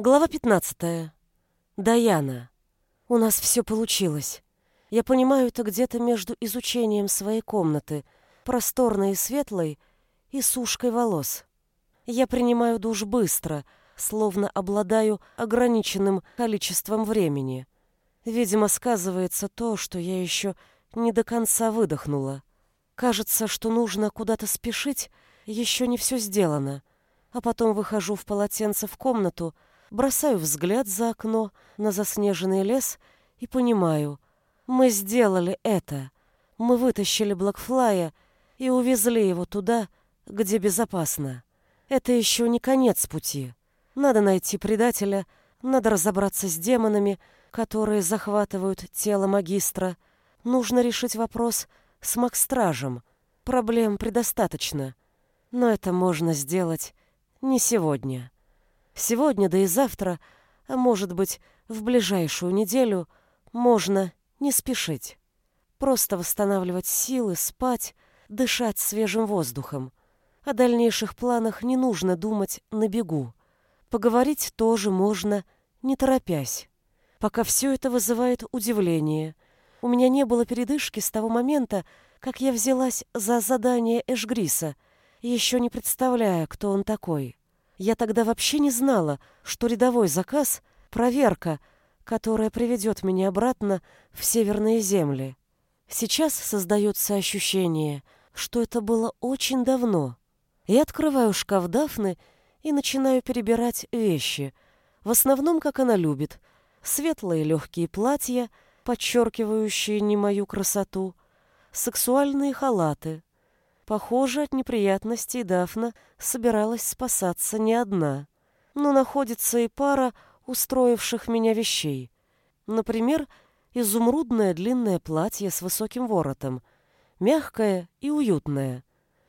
Глава 15. Даяна. У нас все получилось. Я понимаю, это где-то между изучением своей комнаты, просторной и светлой, и сушкой волос. Я принимаю душ быстро, словно обладаю ограниченным количеством времени. Видимо, сказывается то, что я еще не до конца выдохнула. Кажется, что нужно куда-то спешить, еще не все сделано. А потом выхожу в полотенце в комнату, бросаю взгляд за окно на заснеженный лес и понимаю, мы сделали это. Мы вытащили Блэкфлая и увезли его туда, где безопасно. Это еще не конец пути. Надо найти предателя, надо разобраться с демонами, которые захватывают тело магистра. Нужно решить вопрос с Макстражем. Проблем предостаточно. Но это можно сделать не сегодня. Сегодня, да и завтра, а может быть, в ближайшую неделю, можно не спешить. Просто восстанавливать силы, спать, дышать свежим воздухом. О дальнейших планах не нужно думать на бегу. Поговорить тоже можно, не торопясь. Пока все это вызывает удивление. У меня не было передышки с того момента, как я взялась за задание Эшгриса, еще не представляя, кто он такой. Я тогда вообще не знала, что рядовой заказ — проверка, которая приведет меня обратно в северные земли. Сейчас создается ощущение, что это было очень давно. Я открываю шкаф Дафны и начинаю перебирать вещи, в основном, как она любит, светлые легкие платья, подчеркивающие не мою красоту, сексуальные халаты, Похоже, от неприятностей Дафна собиралась спасаться не одна. Но находится и пара устроивших меня вещей. Например, изумрудное длинное платье с высоким воротом, мягкое и уютное.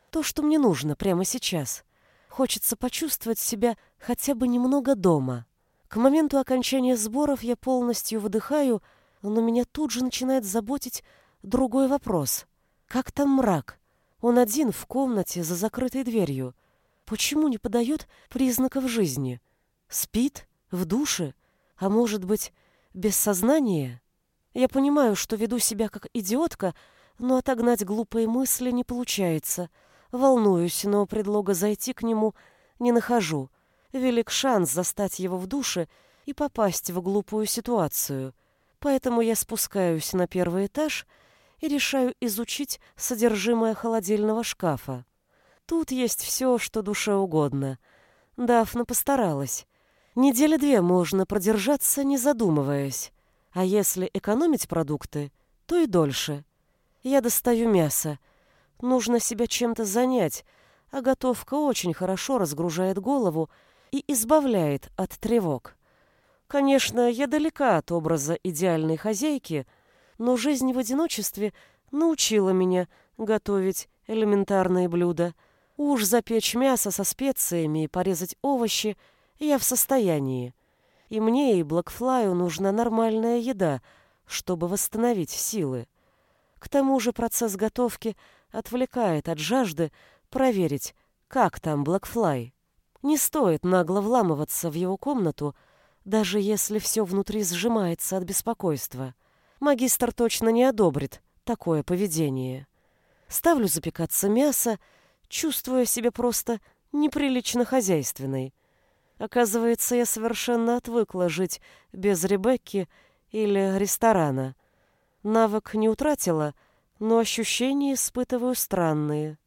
То, что мне нужно прямо сейчас. Хочется почувствовать себя хотя бы немного дома. К моменту окончания сборов я полностью выдыхаю, но меня тут же начинает заботить другой вопрос. Как там мрак? Он один в комнате за закрытой дверью. Почему не подает признаков жизни? Спит? В душе? А может быть, без сознания? Я понимаю, что веду себя как идиотка, но отогнать глупые мысли не получается. Волнуюсь, но предлога зайти к нему не нахожу. Велик шанс застать его в душе и попасть в глупую ситуацию. Поэтому я спускаюсь на первый этаж — и решаю изучить содержимое холодильного шкафа. Тут есть все, что душе угодно. Дафна постаралась. Недели две можно продержаться, не задумываясь. А если экономить продукты, то и дольше. Я достаю мясо. Нужно себя чем-то занять, а готовка очень хорошо разгружает голову и избавляет от тревог. Конечно, я далека от образа идеальной хозяйки — но жизнь в одиночестве научила меня готовить элементарные блюда. Уж запечь мясо со специями и порезать овощи я в состоянии. И мне, и Блэкфлаю нужна нормальная еда, чтобы восстановить силы. К тому же процесс готовки отвлекает от жажды проверить, как там Блэкфлай. Не стоит нагло вламываться в его комнату, даже если все внутри сжимается от беспокойства магистр точно не одобрит такое поведение. Ставлю запекаться мясо, чувствуя себя просто неприлично хозяйственной. Оказывается, я совершенно отвыкла жить без Ребекки или ресторана. Навык не утратила, но ощущения испытываю странные.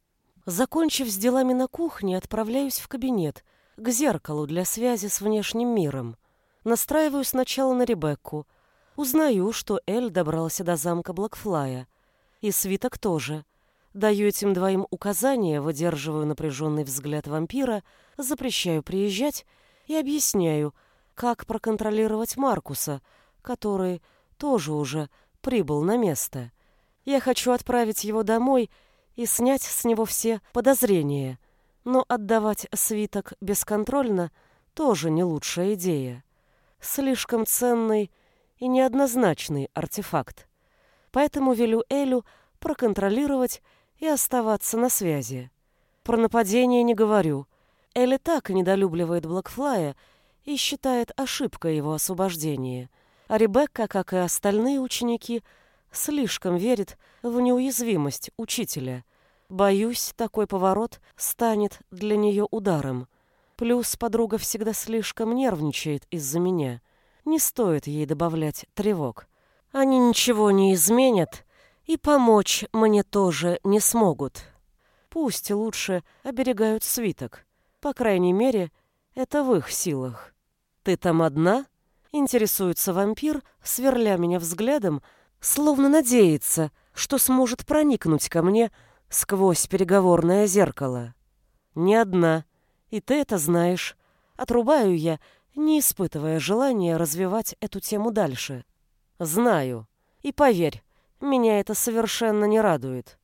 Закончив с делами на кухне, отправляюсь в кабинет, к зеркалу для связи с внешним миром. Настраиваю сначала на Ребекку — Узнаю, что Эль добрался до замка Блэкфлая. И свиток тоже. Даю этим двоим указания, выдерживаю напряженный взгляд вампира, запрещаю приезжать и объясняю, как проконтролировать Маркуса, который тоже уже прибыл на место. Я хочу отправить его домой и снять с него все подозрения, но отдавать свиток бесконтрольно тоже не лучшая идея. Слишком ценный и неоднозначный артефакт. Поэтому велю Элю проконтролировать и оставаться на связи. Про нападение не говорю. Элли так недолюбливает Блэкфлая и считает ошибкой его освобождение. А Ребекка, как и остальные ученики, слишком верит в неуязвимость учителя. Боюсь, такой поворот станет для нее ударом. Плюс подруга всегда слишком нервничает из-за меня. Не стоит ей добавлять тревог. Они ничего не изменят и помочь мне тоже не смогут. Пусть лучше оберегают свиток. По крайней мере, это в их силах. «Ты там одна?» — интересуется вампир, сверля меня взглядом, словно надеется, что сможет проникнуть ко мне сквозь переговорное зеркало. «Не одна, и ты это знаешь». Отрубаю я, не испытывая желания развивать эту тему дальше. Знаю. И поверь, меня это совершенно не радует.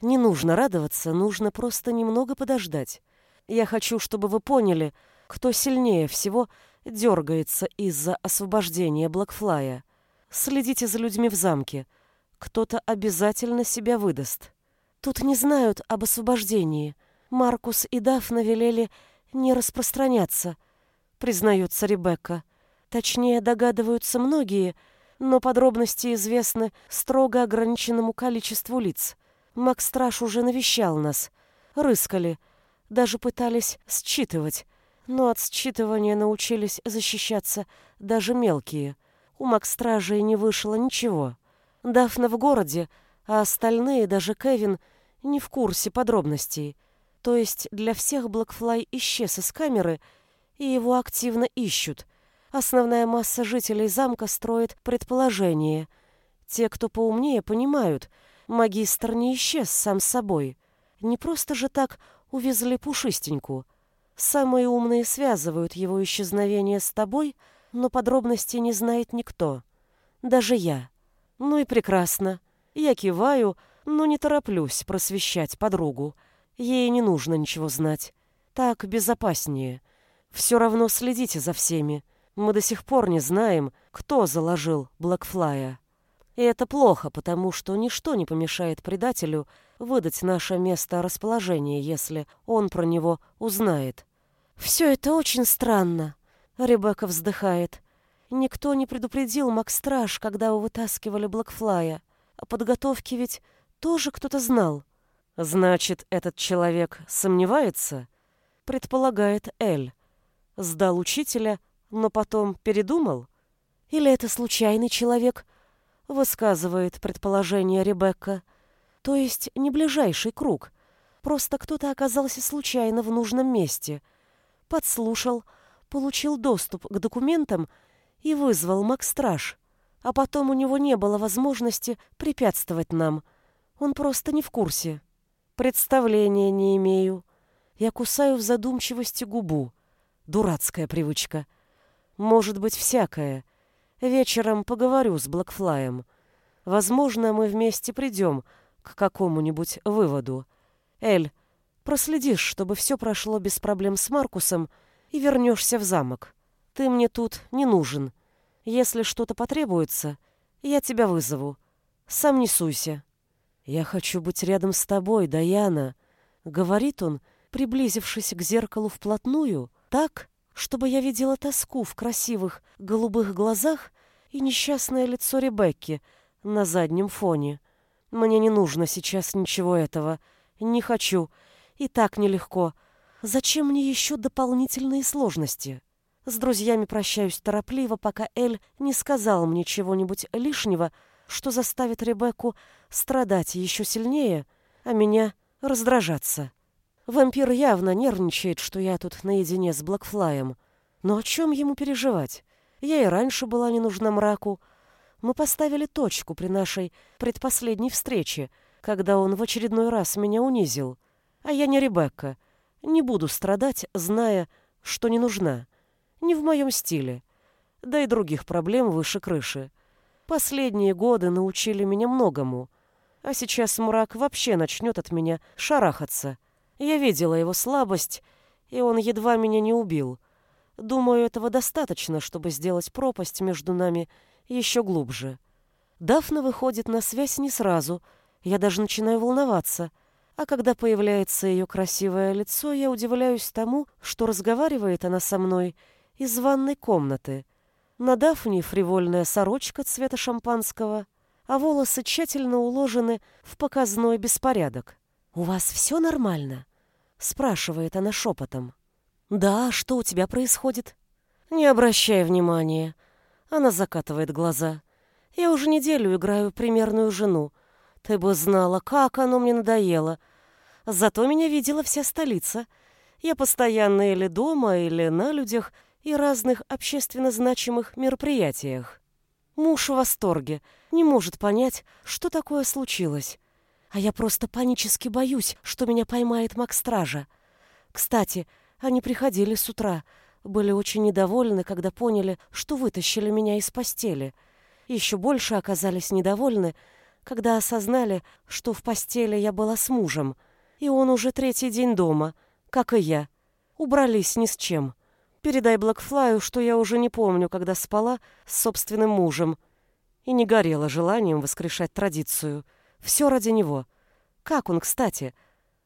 Не нужно радоваться, нужно просто немного подождать. Я хочу, чтобы вы поняли, кто сильнее всего дергается из-за освобождения Блэкфлая. Следите за людьми в замке. Кто-то обязательно себя выдаст. Тут не знают об освобождении. Маркус и Дафна велели не распространяться, признается Ребекка. Точнее, догадываются многие, но подробности известны строго ограниченному количеству лиц. Макстраж уже навещал нас. Рыскали. Даже пытались считывать. Но от считывания научились защищаться даже мелкие. У Макстражей не вышло ничего. Дафна в городе, а остальные, даже Кевин, не в курсе подробностей. То есть для всех Блэкфлай исчез из камеры, и его активно ищут. Основная масса жителей замка строит предположение. Те, кто поумнее, понимают, магистр не исчез сам собой. Не просто же так увезли пушистеньку. Самые умные связывают его исчезновение с тобой, но подробностей не знает никто. Даже я. Ну и прекрасно. Я киваю, но не тороплюсь просвещать подругу. Ей не нужно ничего знать. Так безопаснее. Все равно следите за всеми. Мы до сих пор не знаем, кто заложил Блэкфлая. И это плохо, потому что ничто не помешает предателю выдать наше место расположения, если он про него узнает. «Все это очень странно», — Ребекка вздыхает. «Никто не предупредил Макстраж, когда вы вытаскивали Блэкфлая. О подготовке ведь тоже кто-то знал». Значит, этот человек сомневается? Предполагает Эль. Сдал учителя, но потом передумал? Или это случайный человек? Высказывает предположение Ребекка. То есть не ближайший круг. Просто кто-то оказался случайно в нужном месте. Подслушал, получил доступ к документам и вызвал Макстраж. А потом у него не было возможности препятствовать нам. Он просто не в курсе. Представления не имею. Я кусаю в задумчивости губу. Дурацкая привычка. Может быть, всякое. Вечером поговорю с Блэкфлаем. Возможно, мы вместе придем к какому-нибудь выводу. Эль, проследишь, чтобы все прошло без проблем с Маркусом и вернешься в замок. Ты мне тут не нужен. Если что-то потребуется, я тебя вызову. Сам не суйся. «Я хочу быть рядом с тобой, Даяна», — говорит он, приблизившись к зеркалу вплотную, так, чтобы я видела тоску в красивых голубых глазах и несчастное лицо Ребекки на заднем фоне. Мне не нужно сейчас ничего этого. Не хочу. И так нелегко. Зачем мне еще дополнительные сложности? С друзьями прощаюсь торопливо, пока Эль не сказал мне чего-нибудь лишнего, что заставит Ребекку страдать еще сильнее, а меня раздражаться. Вампир явно нервничает, что я тут наедине с Блэкфлаем. Но о чем ему переживать? Я и раньше была не нужна мраку. Мы поставили точку при нашей предпоследней встрече, когда он в очередной раз меня унизил. А я не Ребекка. Не буду страдать, зная, что не нужна. Не в моем стиле. Да и других проблем выше крыши. Последние годы научили меня многому. А сейчас мрак вообще начнет от меня шарахаться. Я видела его слабость, и он едва меня не убил. Думаю, этого достаточно, чтобы сделать пропасть между нами еще глубже. Дафна выходит на связь не сразу. Я даже начинаю волноваться. А когда появляется ее красивое лицо, я удивляюсь тому, что разговаривает она со мной из ванной комнаты. На Дафне фривольная сорочка цвета шампанского, а волосы тщательно уложены в показной беспорядок. «У вас все нормально?» — спрашивает она шепотом. «Да, что у тебя происходит?» «Не обращай внимания». Она закатывает глаза. «Я уже неделю играю примерную жену. Ты бы знала, как оно мне надоело. Зато меня видела вся столица. Я постоянно или дома, или на людях и разных общественно значимых мероприятиях. Муж в восторге, не может понять, что такое случилось. А я просто панически боюсь, что меня поймает маг-стража. Кстати, они приходили с утра, были очень недовольны, когда поняли, что вытащили меня из постели. Еще больше оказались недовольны, когда осознали, что в постели я была с мужем, и он уже третий день дома, как и я. Убрались ни с чем. Передай Блэкфлаю, что я уже не помню, когда спала с собственным мужем, и не горела желанием воскрешать традицию. Все ради него. Как он, кстати?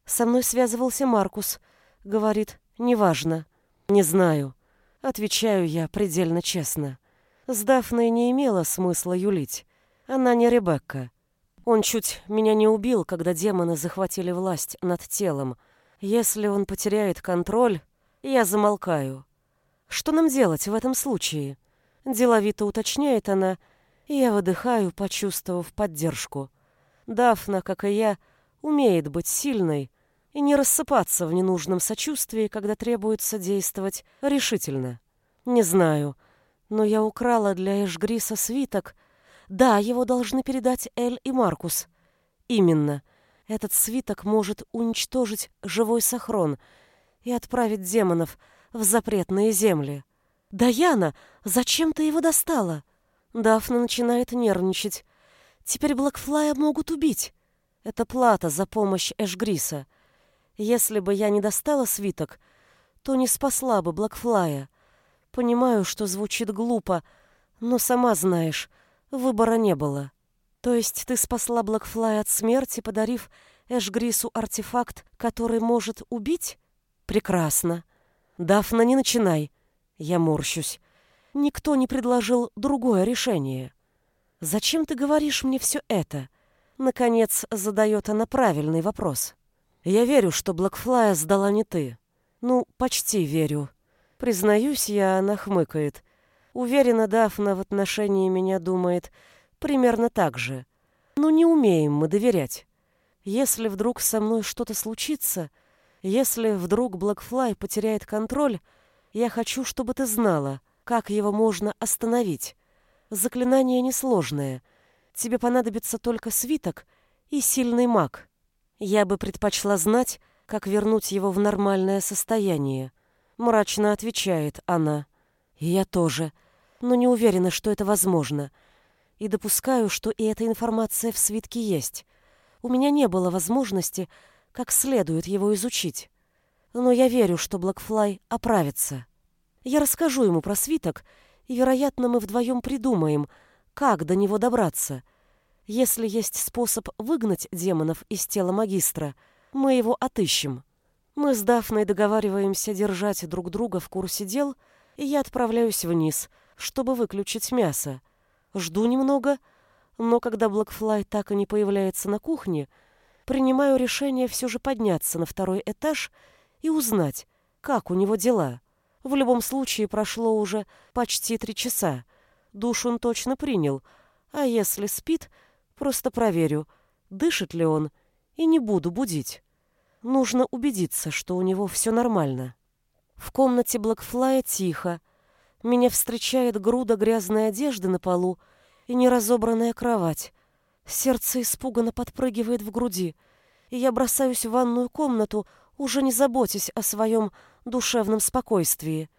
Со мной связывался Маркус. Говорит, неважно. Не знаю. Отвечаю я предельно честно. С Дафной не имело смысла юлить. Она не Ребекка. Он чуть меня не убил, когда демоны захватили власть над телом. Если он потеряет контроль, я замолкаю. Что нам делать в этом случае? Деловито уточняет она, и я выдыхаю, почувствовав поддержку. Дафна, как и я, умеет быть сильной и не рассыпаться в ненужном сочувствии, когда требуется действовать решительно. Не знаю, но я украла для Эшгриса свиток — да, его должны передать Эль и Маркус. Именно. Этот свиток может уничтожить живой Сахрон и отправить демонов в запретные земли. «Даяна, зачем ты его достала?» Дафна начинает нервничать. «Теперь Блэкфлая могут убить. Это плата за помощь Эшгриса. Если бы я не достала свиток, то не спасла бы Блэкфлая. Понимаю, что звучит глупо, но сама знаешь, Выбора не было. То есть ты спасла Блэкфлай от смерти, подарив Эшгрису артефакт, который может убить? Прекрасно. Дафна, не начинай. Я морщусь. Никто не предложил другое решение. Зачем ты говоришь мне все это? Наконец задает она правильный вопрос. Я верю, что Блэкфлая сдала не ты. Ну, почти верю. Признаюсь, я, она хмыкает. Уверена, Дафна в отношении меня думает примерно так же. Но не умеем мы доверять. Если вдруг со мной что-то случится, если вдруг Блэкфлай потеряет контроль, я хочу, чтобы ты знала, как его можно остановить. Заклинание несложное. Тебе понадобится только свиток и сильный маг. Я бы предпочла знать, как вернуть его в нормальное состояние. Мрачно отвечает она. я тоже но не уверена, что это возможно. И допускаю, что и эта информация в свитке есть. У меня не было возможности как следует его изучить. Но я верю, что Блэкфлай оправится. Я расскажу ему про свиток, и, вероятно, мы вдвоем придумаем, как до него добраться. Если есть способ выгнать демонов из тела магистра, мы его отыщем. Мы с Дафной договариваемся держать друг друга в курсе дел, и я отправляюсь вниз — чтобы выключить мясо. Жду немного, но когда Блэкфлай так и не появляется на кухне, принимаю решение все же подняться на второй этаж и узнать, как у него дела. В любом случае прошло уже почти три часа. Душ он точно принял, а если спит, просто проверю, дышит ли он, и не буду будить. Нужно убедиться, что у него все нормально. В комнате Блэкфлая тихо, меня встречает груда грязной одежды на полу и неразобранная кровать. Сердце испуганно подпрыгивает в груди, и я бросаюсь в ванную комнату, уже не заботясь о своем душевном спокойствии.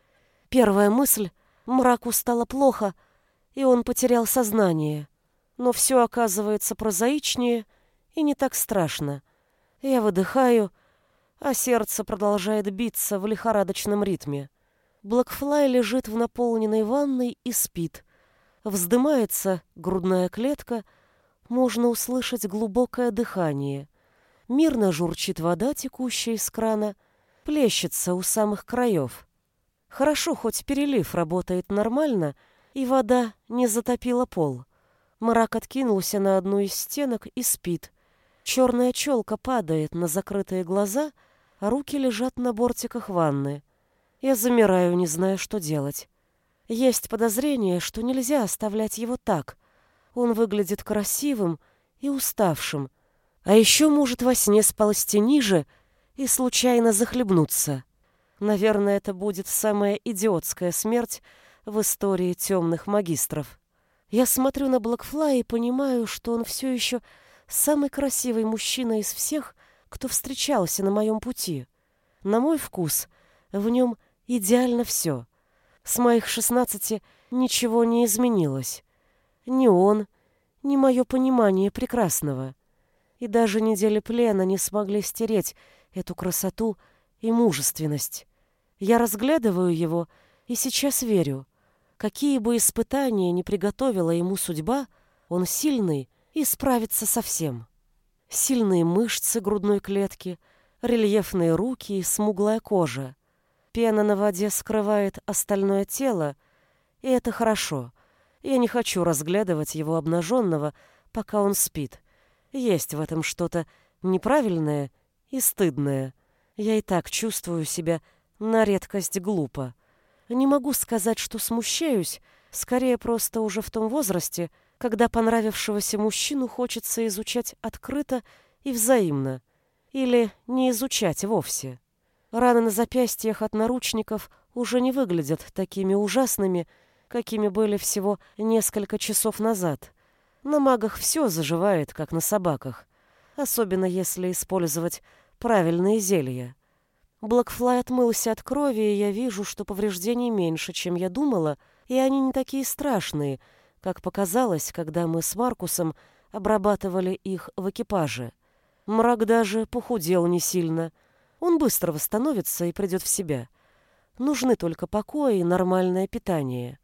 Первая мысль — мраку стало плохо, и он потерял сознание. Но все оказывается прозаичнее и не так страшно. Я выдыхаю, а сердце продолжает биться в лихорадочном ритме. Блэкфлай лежит в наполненной ванной и спит. Вздымается грудная клетка, можно услышать глубокое дыхание. Мирно журчит вода, текущая из крана, плещется у самых краев. Хорошо, хоть перелив работает нормально, и вода не затопила пол. Мрак откинулся на одну из стенок и спит. Черная челка падает на закрытые глаза, а руки лежат на бортиках ванны. Я замираю, не зная, что делать. Есть подозрение, что нельзя оставлять его так. Он выглядит красивым и уставшим, а еще может во сне сползти ниже и случайно захлебнуться. Наверное, это будет самая идиотская смерть в истории темных магистров. Я смотрю на Блэкфлай и понимаю, что он все еще самый красивый мужчина из всех, кто встречался на моем пути. На мой вкус, в нем идеально все. С моих шестнадцати ничего не изменилось. Ни он, ни мое понимание прекрасного. И даже недели плена не смогли стереть эту красоту и мужественность. Я разглядываю его и сейчас верю. Какие бы испытания ни приготовила ему судьба, он сильный и справится со всем. Сильные мышцы грудной клетки, рельефные руки и смуглая кожа. Пена на воде скрывает остальное тело, и это хорошо. Я не хочу разглядывать его обнаженного, пока он спит. Есть в этом что-то неправильное и стыдное. Я и так чувствую себя на редкость глупо. Не могу сказать, что смущаюсь, скорее просто уже в том возрасте, когда понравившегося мужчину хочется изучать открыто и взаимно, или не изучать вовсе. Раны на запястьях от наручников уже не выглядят такими ужасными, какими были всего несколько часов назад. На магах все заживает, как на собаках, особенно если использовать правильные зелья. Блэкфлай отмылся от крови, и я вижу, что повреждений меньше, чем я думала, и они не такие страшные, как показалось, когда мы с Маркусом обрабатывали их в экипаже. Мрак даже похудел не сильно. Он быстро восстановится и придет в себя. Нужны только покой и нормальное питание.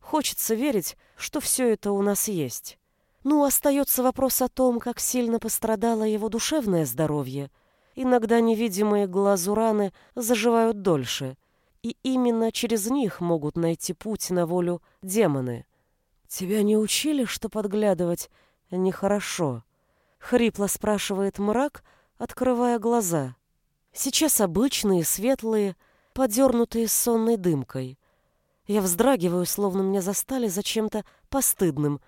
Хочется верить, что все это у нас есть. Ну, остается вопрос о том, как сильно пострадало его душевное здоровье — Иногда невидимые глазу раны заживают дольше, и именно через них могут найти путь на волю демоны. «Тебя не учили, что подглядывать нехорошо?» — хрипло спрашивает мрак, открывая глаза. Сейчас обычные, светлые, подернутые сонной дымкой. Я вздрагиваю, словно меня застали за чем-то постыдным,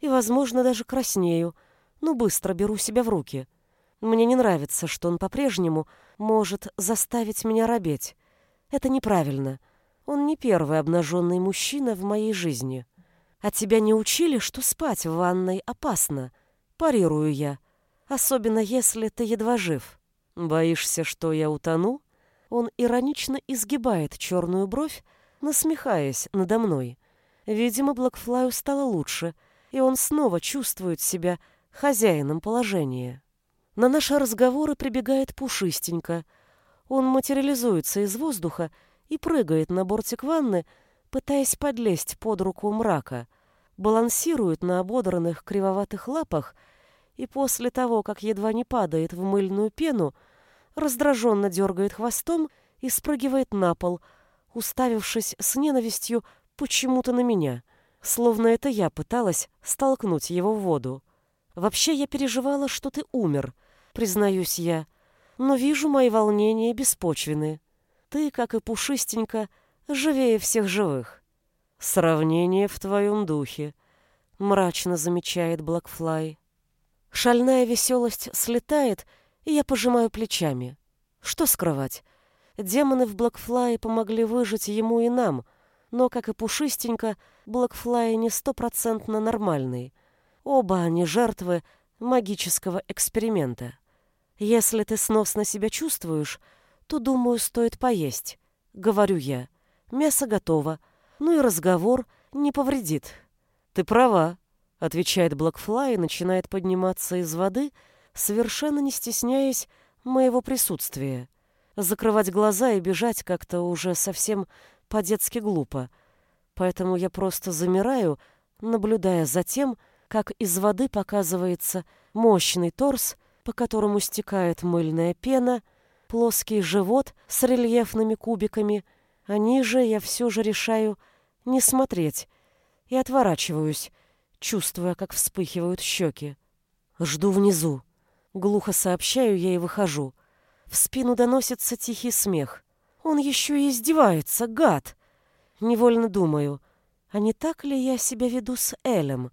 и, возможно, даже краснею, но быстро беру себя в руки — мне не нравится, что он по-прежнему может заставить меня робеть. Это неправильно. Он не первый обнаженный мужчина в моей жизни. А тебя не учили, что спать в ванной опасно? Парирую я. Особенно если ты едва жив. Боишься, что я утону? Он иронично изгибает черную бровь, насмехаясь надо мной. Видимо, Блэкфлаю стало лучше, и он снова чувствует себя хозяином положения. На наши разговоры прибегает Пушистенько. Он материализуется из воздуха и прыгает на бортик ванны, пытаясь подлезть под руку мрака, балансирует на ободранных кривоватых лапах и после того, как едва не падает в мыльную пену, раздраженно дергает хвостом и спрыгивает на пол, уставившись с ненавистью почему-то на меня, словно это я пыталась столкнуть его в воду. Вообще я переживала, что ты умер — признаюсь я, но вижу мои волнения беспочвены. Ты, как и Пушистенько, живее всех живых. Сравнение в твоем духе, мрачно замечает Блэкфлай. Шальная веселость слетает, и я пожимаю плечами. Что скрывать? Демоны в Блэкфлае помогли выжить ему и нам, но, как и Пушистенько, Блэкфлай не стопроцентно нормальный. Оба они жертвы магического эксперимента. Если ты сносно себя чувствуешь, то, думаю, стоит поесть. Говорю я. Мясо готово. Ну и разговор не повредит. Ты права, отвечает Блэкфлай и начинает подниматься из воды, совершенно не стесняясь моего присутствия. Закрывать глаза и бежать как-то уже совсем по-детски глупо. Поэтому я просто замираю, наблюдая за тем, как из воды показывается мощный торс по которому стекает мыльная пена, плоский живот с рельефными кубиками, А ниже я все же решаю не смотреть и отворачиваюсь, чувствуя, как вспыхивают щеки. Жду внизу. Глухо сообщаю я и выхожу. В спину доносится тихий смех. Он еще и издевается, гад. Невольно думаю, а не так ли я себя веду с Элем?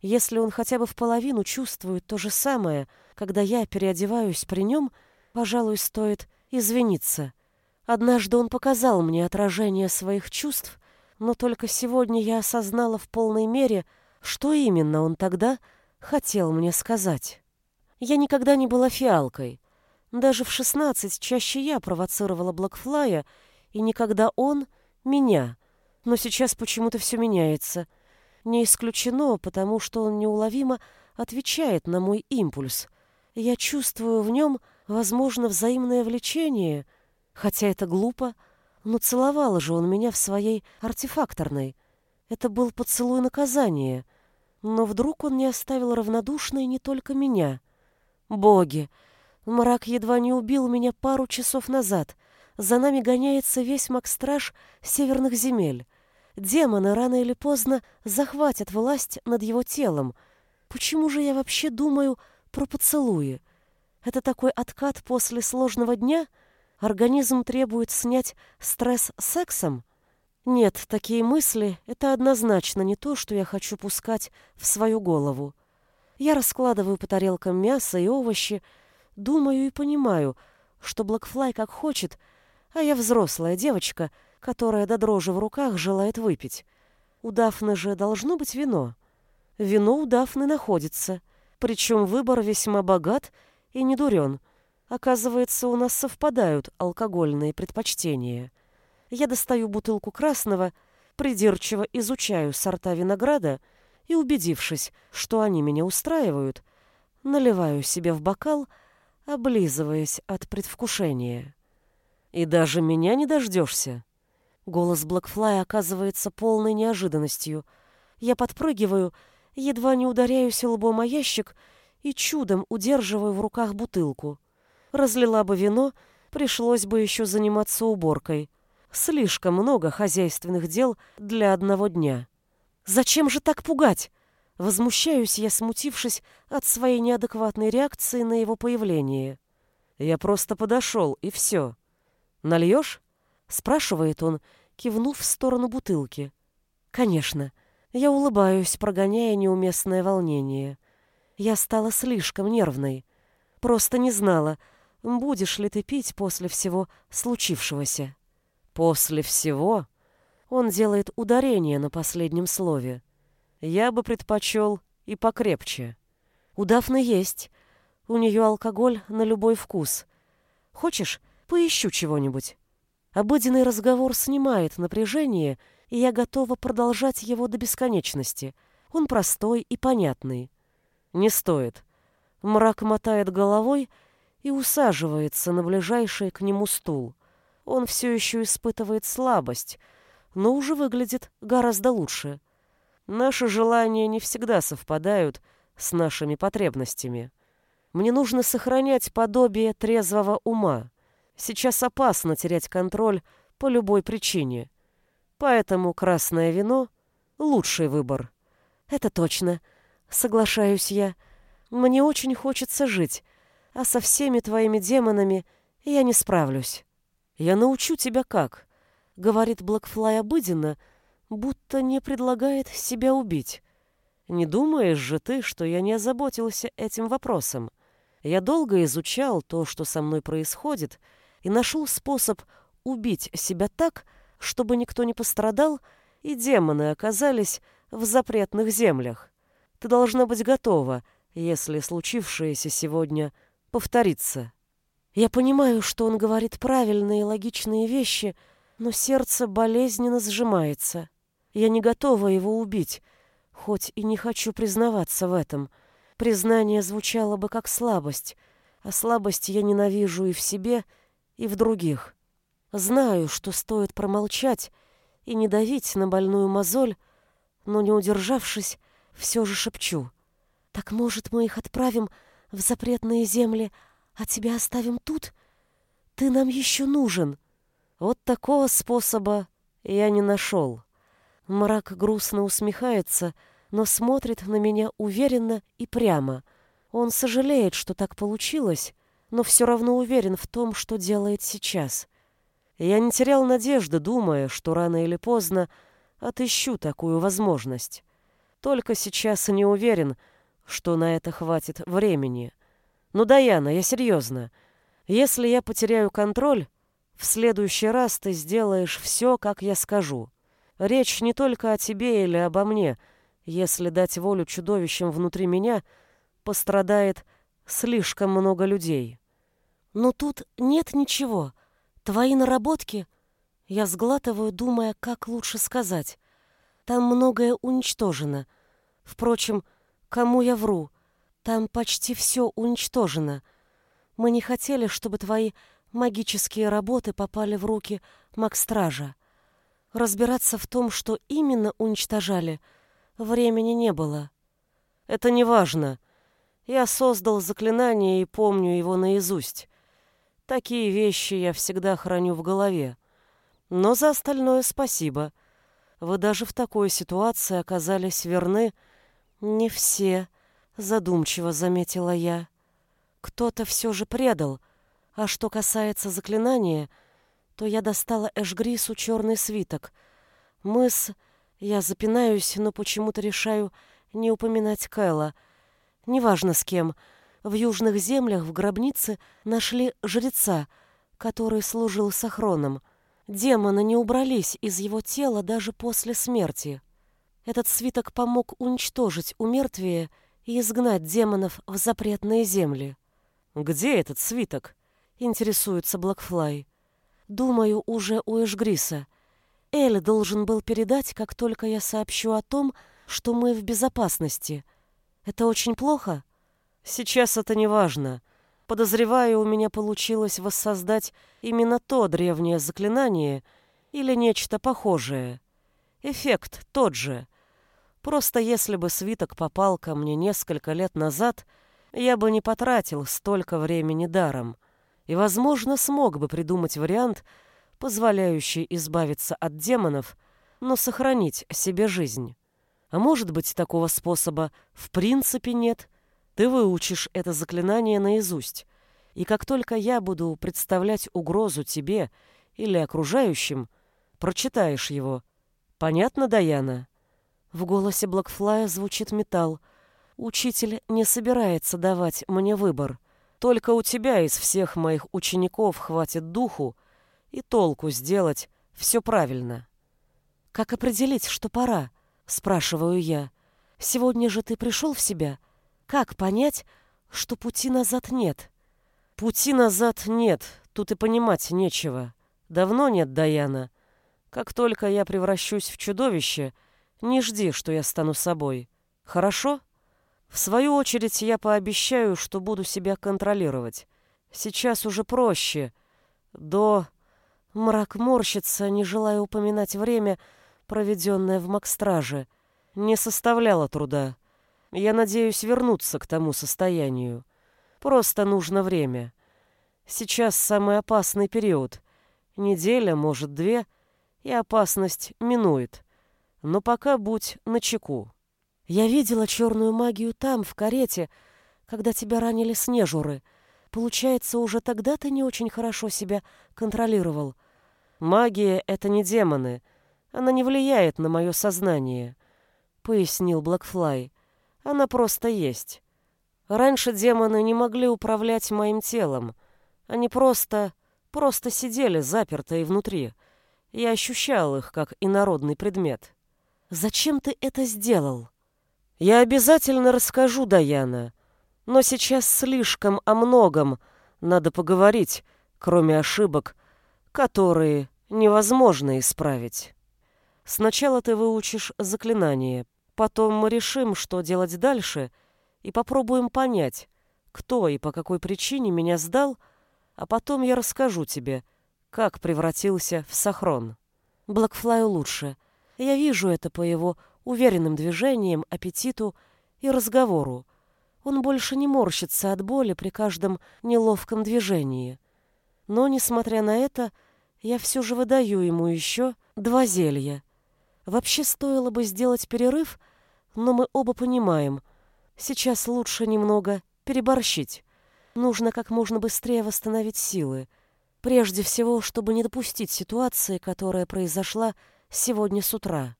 Если он хотя бы в половину чувствует то же самое, когда я переодеваюсь при нем, пожалуй, стоит извиниться. Однажды он показал мне отражение своих чувств, но только сегодня я осознала в полной мере, что именно он тогда хотел мне сказать. Я никогда не была фиалкой. Даже в шестнадцать чаще я провоцировала Блэкфлая, и никогда он — меня. Но сейчас почему-то все меняется. Не исключено, потому что он неуловимо отвечает на мой импульс. Я чувствую в нем, возможно, взаимное влечение, хотя это глупо, но целовал же он меня в своей артефакторной. Это был поцелуй наказания. Но вдруг он не оставил равнодушной не только меня. Боги! Мрак едва не убил меня пару часов назад. За нами гоняется весь Макстраж северных земель. Демоны рано или поздно захватят власть над его телом. Почему же я вообще думаю про поцелуи? Это такой откат после сложного дня — Организм требует снять стресс сексом? Нет, такие мысли — это однозначно не то, что я хочу пускать в свою голову. Я раскладываю по тарелкам мясо и овощи, думаю и понимаю, что Блэкфлай как хочет, а я взрослая девочка, которая до дрожи в руках желает выпить. У Дафны же должно быть вино. Вино у Дафны находится, причем выбор весьма богат и недурен — Оказывается, у нас совпадают алкогольные предпочтения. Я достаю бутылку красного, придирчиво изучаю сорта винограда и, убедившись, что они меня устраивают, наливаю себе в бокал, облизываясь от предвкушения. И даже меня не дождешься. Голос Блэкфлая оказывается полной неожиданностью. Я подпрыгиваю, едва не ударяюсь лбом о ящик и чудом удерживаю в руках бутылку. Разлила бы вино, пришлось бы еще заниматься уборкой. Слишком много хозяйственных дел для одного дня. Зачем же так пугать? Возмущаюсь я, смутившись от своей неадекватной реакции на его появление. Я просто подошел, и все. «Нальешь?» — спрашивает он, кивнув в сторону бутылки. «Конечно». Я улыбаюсь, прогоняя неуместное волнение. Я стала слишком нервной. Просто не знала, будешь ли ты пить после всего случившегося. После всего он делает ударение на последнем слове. Я бы предпочел и покрепче. У есть. У нее алкоголь на любой вкус. Хочешь, поищу чего-нибудь? Обыденный разговор снимает напряжение, и я готова продолжать его до бесконечности. Он простой и понятный. Не стоит. Мрак мотает головой, и усаживается на ближайший к нему стул. Он все еще испытывает слабость, но уже выглядит гораздо лучше. Наши желания не всегда совпадают с нашими потребностями. Мне нужно сохранять подобие трезвого ума. Сейчас опасно терять контроль по любой причине. Поэтому красное вино — лучший выбор. Это точно. Соглашаюсь я. Мне очень хочется жить, а со всеми твоими демонами я не справлюсь. Я научу тебя как, — говорит Блэкфлай обыденно, будто не предлагает себя убить. Не думаешь же ты, что я не озаботился этим вопросом? Я долго изучал то, что со мной происходит, и нашел способ убить себя так, чтобы никто не пострадал, и демоны оказались в запретных землях. Ты должна быть готова, если случившееся сегодня — повторится. Я понимаю, что он говорит правильные и логичные вещи, но сердце болезненно сжимается. Я не готова его убить, хоть и не хочу признаваться в этом. Признание звучало бы как слабость, а слабость я ненавижу и в себе, и в других. Знаю, что стоит промолчать и не давить на больную мозоль, но, не удержавшись, все же шепчу. «Так, может, мы их отправим в запретные земли, а тебя оставим тут? Ты нам еще нужен. Вот такого способа я не нашел. Мрак грустно усмехается, но смотрит на меня уверенно и прямо. Он сожалеет, что так получилось, но все равно уверен в том, что делает сейчас. Я не терял надежды, думая, что рано или поздно отыщу такую возможность. Только сейчас не уверен, что на это хватит времени. Ну, Даяна, я серьезно. Если я потеряю контроль, в следующий раз ты сделаешь все, как я скажу. Речь не только о тебе или обо мне. Если дать волю чудовищам внутри меня, пострадает слишком много людей. Но тут нет ничего. Твои наработки... Я сглатываю, думая, как лучше сказать. Там многое уничтожено. Впрочем, кому я вру? Там почти все уничтожено. Мы не хотели, чтобы твои магические работы попали в руки Макстража. Разбираться в том, что именно уничтожали, времени не было. Это не важно. Я создал заклинание и помню его наизусть. Такие вещи я всегда храню в голове. Но за остальное спасибо. Вы даже в такой ситуации оказались верны. Не все, задумчиво заметила я. Кто-то все же предал. А что касается заклинания, то я достала Эшгрису черный свиток. Мы с... Я запинаюсь, но почему-то решаю не упоминать Кэла. Неважно с кем — в южных землях в гробнице нашли жреца, который служил Сахроном. Демоны не убрались из его тела даже после смерти. Этот свиток помог уничтожить умертвие и изгнать демонов в запретные земли. «Где этот свиток?» — интересуется Блэкфлай. «Думаю, уже у Эшгриса. Эль должен был передать, как только я сообщу о том, что мы в безопасности. Это очень плохо?» Сейчас это не важно. Подозреваю, у меня получилось воссоздать именно то древнее заклинание или нечто похожее. Эффект тот же. Просто если бы свиток попал ко мне несколько лет назад, я бы не потратил столько времени даром и, возможно, смог бы придумать вариант, позволяющий избавиться от демонов, но сохранить себе жизнь. А может быть, такого способа в принципе нет – ты выучишь это заклинание наизусть, и как только я буду представлять угрозу тебе или окружающим, прочитаешь его. Понятно, Даяна?» В голосе Блэкфлая звучит металл. «Учитель не собирается давать мне выбор. Только у тебя из всех моих учеников хватит духу и толку сделать все правильно». «Как определить, что пора?» — спрашиваю я. «Сегодня же ты пришел в себя?» Как понять, что пути назад нет? Пути назад нет, тут и понимать нечего. Давно нет, Даяна. Как только я превращусь в чудовище, не жди, что я стану собой. Хорошо? В свою очередь я пообещаю, что буду себя контролировать. Сейчас уже проще. До... Мрак морщится, не желая упоминать время, проведенное в Макстраже. Не составляло труда. Я надеюсь вернуться к тому состоянию. Просто нужно время. Сейчас самый опасный период. Неделя, может, две, и опасность минует. Но пока будь начеку. Я видела черную магию там, в карете, когда тебя ранили снежуры. Получается, уже тогда ты не очень хорошо себя контролировал. Магия — это не демоны. Она не влияет на мое сознание, — пояснил Блэкфлай. Она просто есть. Раньше демоны не могли управлять моим телом. Они просто... просто сидели запертые внутри. Я ощущал их как инородный предмет. «Зачем ты это сделал?» «Я обязательно расскажу, Даяна. Но сейчас слишком о многом надо поговорить, кроме ошибок, которые невозможно исправить. Сначала ты выучишь заклинание, Потом мы решим, что делать дальше, и попробуем понять, кто и по какой причине меня сдал, а потом я расскажу тебе, как превратился в Сахрон. Блэкфлаю лучше. Я вижу это по его уверенным движениям, аппетиту и разговору. Он больше не морщится от боли при каждом неловком движении. Но, несмотря на это, я все же выдаю ему еще два зелья. Вообще стоило бы сделать перерыв, но мы оба понимаем, сейчас лучше немного переборщить. Нужно как можно быстрее восстановить силы. Прежде всего, чтобы не допустить ситуации, которая произошла сегодня с утра.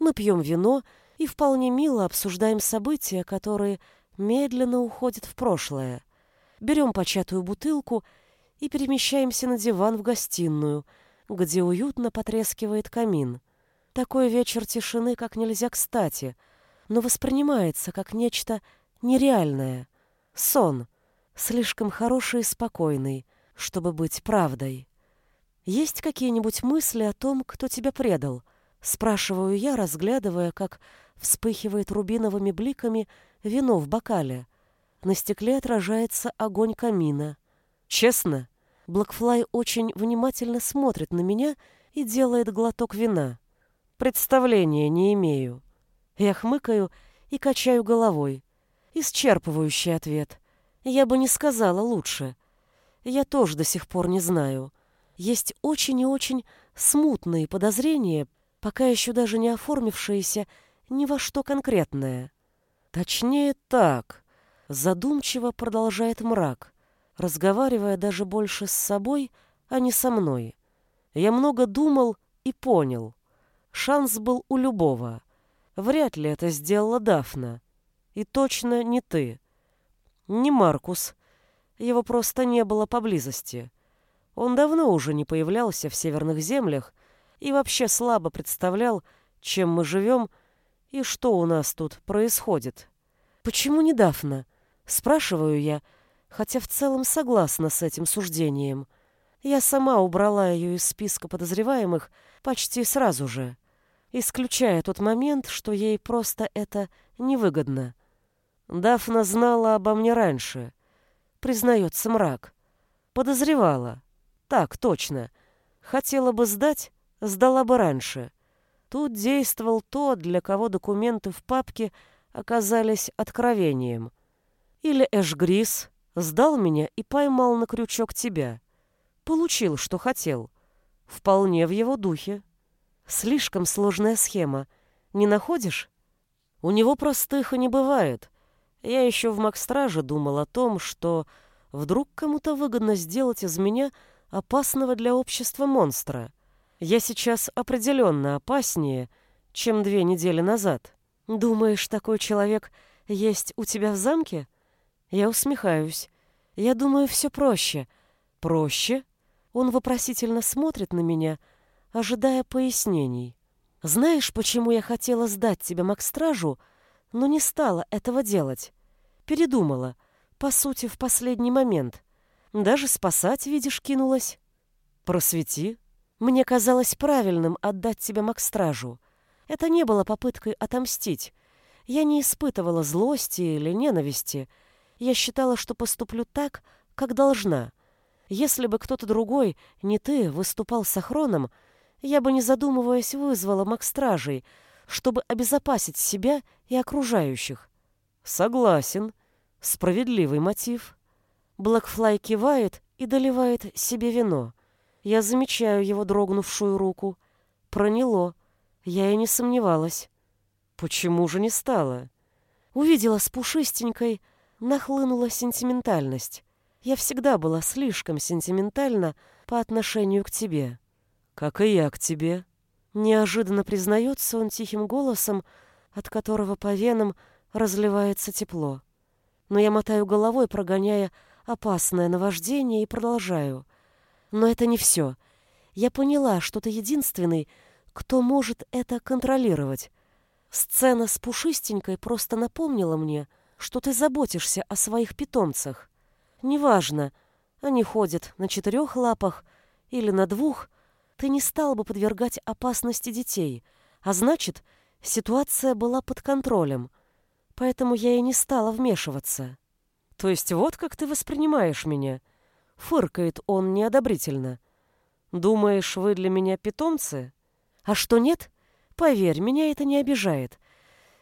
Мы пьем вино и вполне мило обсуждаем события, которые медленно уходят в прошлое. Берем початую бутылку и перемещаемся на диван в гостиную, где уютно потрескивает камин. Такой вечер тишины как нельзя кстати, но воспринимается как нечто нереальное. Сон, слишком хороший и спокойный, чтобы быть правдой. Есть какие-нибудь мысли о том, кто тебя предал? Спрашиваю я, разглядывая, как вспыхивает рубиновыми бликами вино в бокале. На стекле отражается огонь камина. Честно, Блэкфлай очень внимательно смотрит на меня и делает глоток вина. Представления не имею. Я хмыкаю и качаю головой. Исчерпывающий ответ. Я бы не сказала лучше. Я тоже до сих пор не знаю. Есть очень и очень смутные подозрения, пока еще даже не оформившиеся ни во что конкретное. Точнее так, задумчиво продолжает мрак, разговаривая даже больше с собой, а не со мной. Я много думал и понял. Шанс был у любого. Вряд ли это сделала Дафна. И точно не ты. Не Маркус. Его просто не было поблизости. Он давно уже не появлялся в северных землях и вообще слабо представлял, чем мы живем и что у нас тут происходит. Почему не Дафна? Спрашиваю я, хотя в целом согласна с этим суждением. Я сама убрала ее из списка подозреваемых почти сразу же, исключая тот момент, что ей просто это невыгодно. Дафна знала обо мне раньше, признается мрак. Подозревала. Так, точно. Хотела бы сдать, сдала бы раньше. Тут действовал тот, для кого документы в папке оказались откровением. Или Эшгрис сдал меня и поймал на крючок тебя. Получил, что хотел. Вполне в его духе. Слишком сложная схема. Не находишь? У него простых и не бывает. Я еще в Макстраже думал о том, что вдруг кому-то выгодно сделать из меня опасного для общества монстра. Я сейчас определенно опаснее, чем две недели назад. Думаешь, такой человек есть у тебя в замке? Я усмехаюсь. Я думаю, все проще. Проще? Он вопросительно смотрит на меня, ожидая пояснений. Знаешь, почему я хотела сдать тебя Макстражу, но не стала этого делать? Передумала, по сути, в последний момент. Даже спасать, видишь, кинулась. Просвети. Мне казалось правильным отдать тебя Макстражу. Это не было попыткой отомстить. Я не испытывала злости или ненависти. Я считала, что поступлю так, как должна. Если бы кто-то другой, не ты, выступал с охроном, я бы, не задумываясь, вызвала Макстражей, чтобы обезопасить себя и окружающих. Согласен. Справедливый мотив. Блэкфлай кивает и доливает себе вино. Я замечаю его дрогнувшую руку. Проняло. Я и не сомневалась. Почему же не стала? Увидела с пушистенькой, нахлынула сентиментальность. Я всегда была слишком сентиментальна по отношению к тебе. Как и я к тебе. Неожиданно признается он тихим голосом, от которого по венам разливается тепло. Но я мотаю головой, прогоняя опасное наваждение, и продолжаю. Но это не все. Я поняла, что ты единственный, кто может это контролировать. Сцена с Пушистенькой просто напомнила мне, что ты заботишься о своих питомцах. Неважно, они ходят на четырех лапах или на двух, ты не стал бы подвергать опасности детей, а значит, ситуация была под контролем — Поэтому я и не стала вмешиваться. То есть вот как ты воспринимаешь меня? Фыркает он неодобрительно. Думаешь, вы для меня питомцы? А что нет? Поверь, меня это не обижает.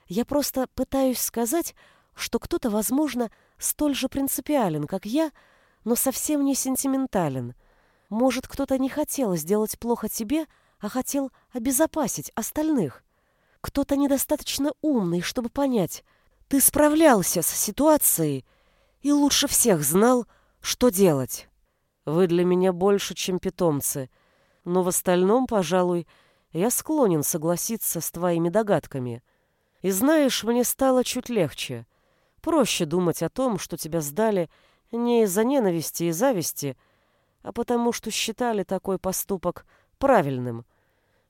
Я просто пытаюсь сказать, что кто-то, возможно, столь же принципиален, как я, но совсем не сентиментален. Может, кто-то не хотел сделать плохо тебе, а хотел обезопасить остальных. Кто-то недостаточно умный, чтобы понять, ты справлялся с ситуацией и лучше всех знал, что делать. Вы для меня больше, чем питомцы, но в остальном, пожалуй, я склонен согласиться с твоими догадками. И знаешь, мне стало чуть легче. Проще думать о том, что тебя сдали не из-за ненависти и зависти, а потому что считали такой поступок правильным.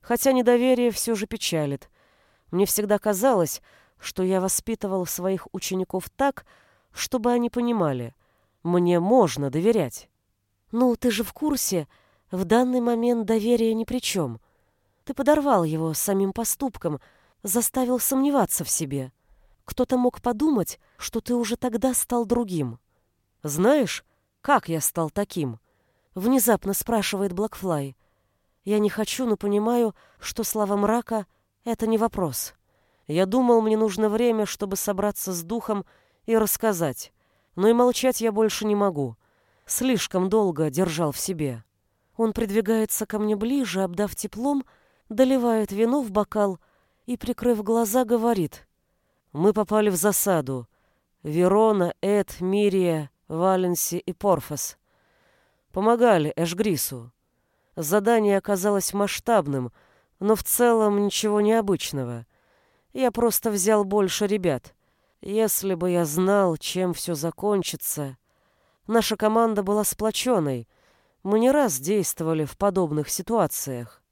Хотя недоверие все же печалит. Мне всегда казалось, что я воспитывал своих учеников так, чтобы они понимали, мне можно доверять. Ну, ты же в курсе, в данный момент доверие ни при чем. Ты подорвал его самим поступком, заставил сомневаться в себе. Кто-то мог подумать, что ты уже тогда стал другим. Знаешь, как я стал таким? Внезапно спрашивает Блэкфлай. Я не хочу, но понимаю, что слава мрака — это не вопрос. Я думал, мне нужно время, чтобы собраться с духом и рассказать. Но и молчать я больше не могу. Слишком долго держал в себе. Он придвигается ко мне ближе, обдав теплом, доливает вино в бокал и, прикрыв глаза, говорит. Мы попали в засаду. Верона, Эд, Мирия, Валенси и Порфос. Помогали Эшгрису. Задание оказалось масштабным, но в целом ничего необычного. Я просто взял больше ребят. Если бы я знал, чем все закончится... Наша команда была сплоченной. Мы не раз действовали в подобных ситуациях.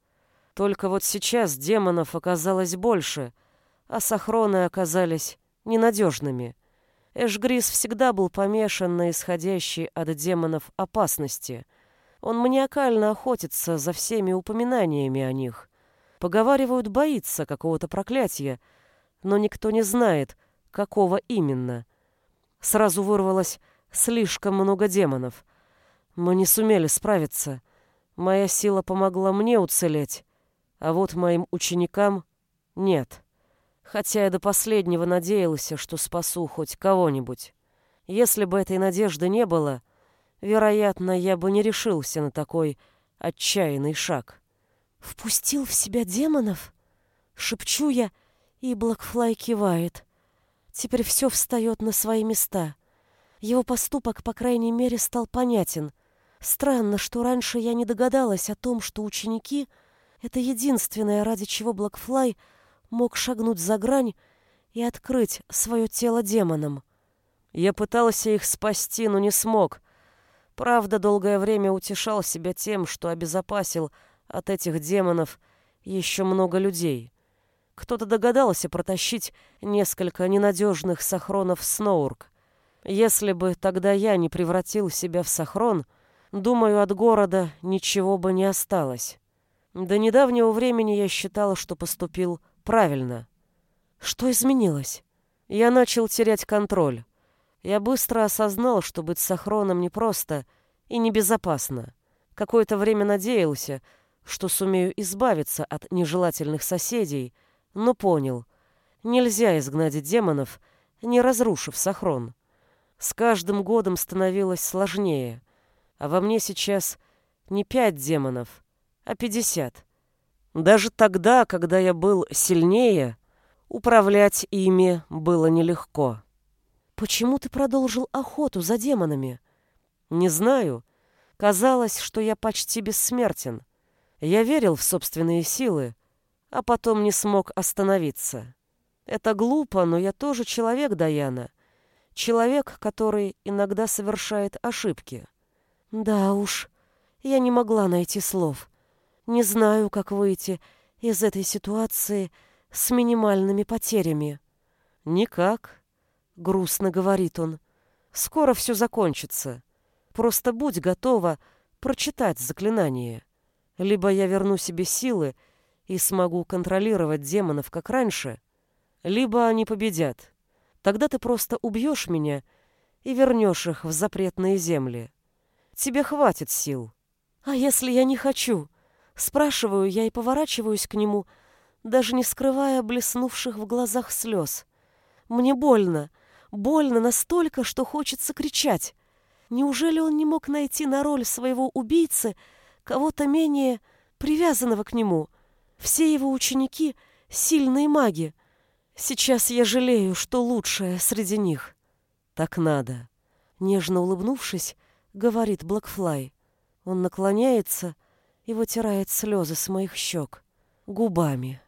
Только вот сейчас демонов оказалось больше, а сахроны оказались ненадежными. Эшгрис всегда был помешан на исходящей от демонов опасности. Он маниакально охотится за всеми упоминаниями о них. Поговаривают, боится какого-то проклятия, но никто не знает, какого именно. Сразу вырвалось слишком много демонов. Мы не сумели справиться. Моя сила помогла мне уцелеть, а вот моим ученикам нет хотя я до последнего надеялся, что спасу хоть кого-нибудь. Если бы этой надежды не было, вероятно, я бы не решился на такой отчаянный шаг. «Впустил в себя демонов?» Шепчу я, и Блэкфлай кивает. Теперь все встает на свои места. Его поступок, по крайней мере, стал понятен. Странно, что раньше я не догадалась о том, что ученики — это единственное, ради чего Блэкфлай — мог шагнуть за грань и открыть свое тело демонам. Я пытался их спасти, но не смог. Правда, долгое время утешал себя тем, что обезопасил от этих демонов еще много людей. Кто-то догадался протащить несколько ненадежных сахронов Сноурк. Если бы тогда я не превратил себя в сахрон, думаю, от города ничего бы не осталось. До недавнего времени я считал, что поступил Правильно. Что изменилось? Я начал терять контроль. Я быстро осознал, что быть сахроном непросто и небезопасно. Какое-то время надеялся, что сумею избавиться от нежелательных соседей, но понял, нельзя изгнать демонов, не разрушив сахрон. С каждым годом становилось сложнее, а во мне сейчас не пять демонов, а пятьдесят. Даже тогда, когда я был сильнее, управлять ими было нелегко. Почему ты продолжил охоту за демонами? Не знаю. Казалось, что я почти бессмертен. Я верил в собственные силы, а потом не смог остановиться. Это глупо, но я тоже человек, Даяна. Человек, который иногда совершает ошибки. Да уж, я не могла найти слов. Не знаю, как выйти из этой ситуации с минимальными потерями. Никак, грустно говорит он. Скоро все закончится. Просто будь готова прочитать заклинание. Либо я верну себе силы и смогу контролировать демонов, как раньше, либо они победят. Тогда ты просто убьешь меня и вернешь их в запретные земли. Тебе хватит сил. А если я не хочу? Спрашиваю я и поворачиваюсь к нему, даже не скрывая блеснувших в глазах слез. Мне больно, больно настолько, что хочется кричать. Неужели он не мог найти на роль своего убийцы кого-то менее привязанного к нему. Все его ученики — сильные маги. Сейчас я жалею, что лучшая среди них. Так надо. Нежно улыбнувшись, говорит Блэкфлай. Он наклоняется и вытирает слезы с моих щек губами.